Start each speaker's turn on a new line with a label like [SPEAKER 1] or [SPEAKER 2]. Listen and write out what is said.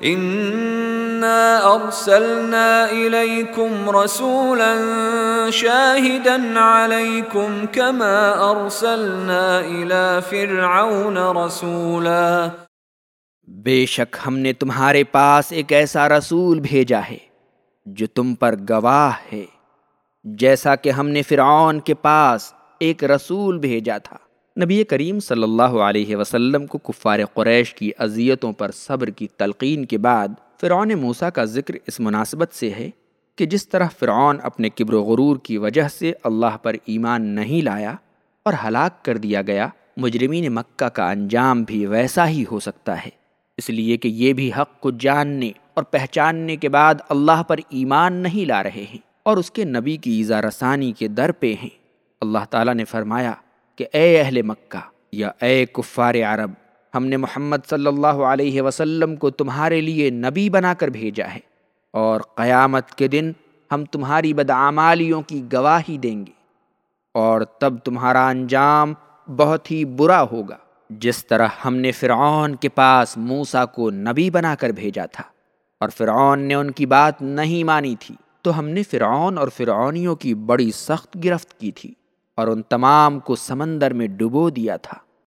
[SPEAKER 1] انا ارسلنا الیکم رسولا شاہدا علیکم کما ارسلنا الى فرعون رسولا
[SPEAKER 2] بے شک ہم نے تمہارے پاس ایک ایسا رسول بھیجا ہے جو تم پر گواہ ہے، جیسا کہ ہم نے فرعون کے پاس ایک رسول بھیجا تھا۔ نبی کریم صلی اللہ علیہ وسلم کو کفار قریش کی اذیتوں پر صبر کی تلقین کے بعد فرعون موسیٰ کا ذکر اس مناسبت سے ہے کہ جس طرح فرعون اپنے کبر و غرور کی وجہ سے اللہ پر ایمان نہیں لایا اور ہلاک کر دیا گیا، مجرمین مکہ کا انجام بھی ویسا ہی ہو سکتا ہے۔ اس لیے کہ یہ بھی حق کو جاننے اور پہچاننے کے بعد اللہ پر ایمان نہیں لا رہے ہیں اور اس کے نبی کی ایزا رسانی کے در پہ ہیں۔ اللہ تعالیٰ نے فرمایا کہ اے اہل مکہ یا اے کفار عرب، ہم نے محمد صلی اللہ علیہ وسلم کو تمہارے لیے نبی بنا کر بھیجا ہے اور قیامت کے دن ہم تمہاری بدعمالیوں کی گواہی دیں گے اور تب تمہارا انجام بہت ہی برا ہوگا، جس طرح ہم نے فرعون کے پاس موسا کو نبی بنا کر بھیجا تھا اور فرعون نے ان کی بات نہیں مانی تھی، تو ہم نے فرعون اور فرعونیوں کی بڑی سخت گرفت کی تھی۔ اور ان تمام کو سمندر میں ڈبو دیا تھا۔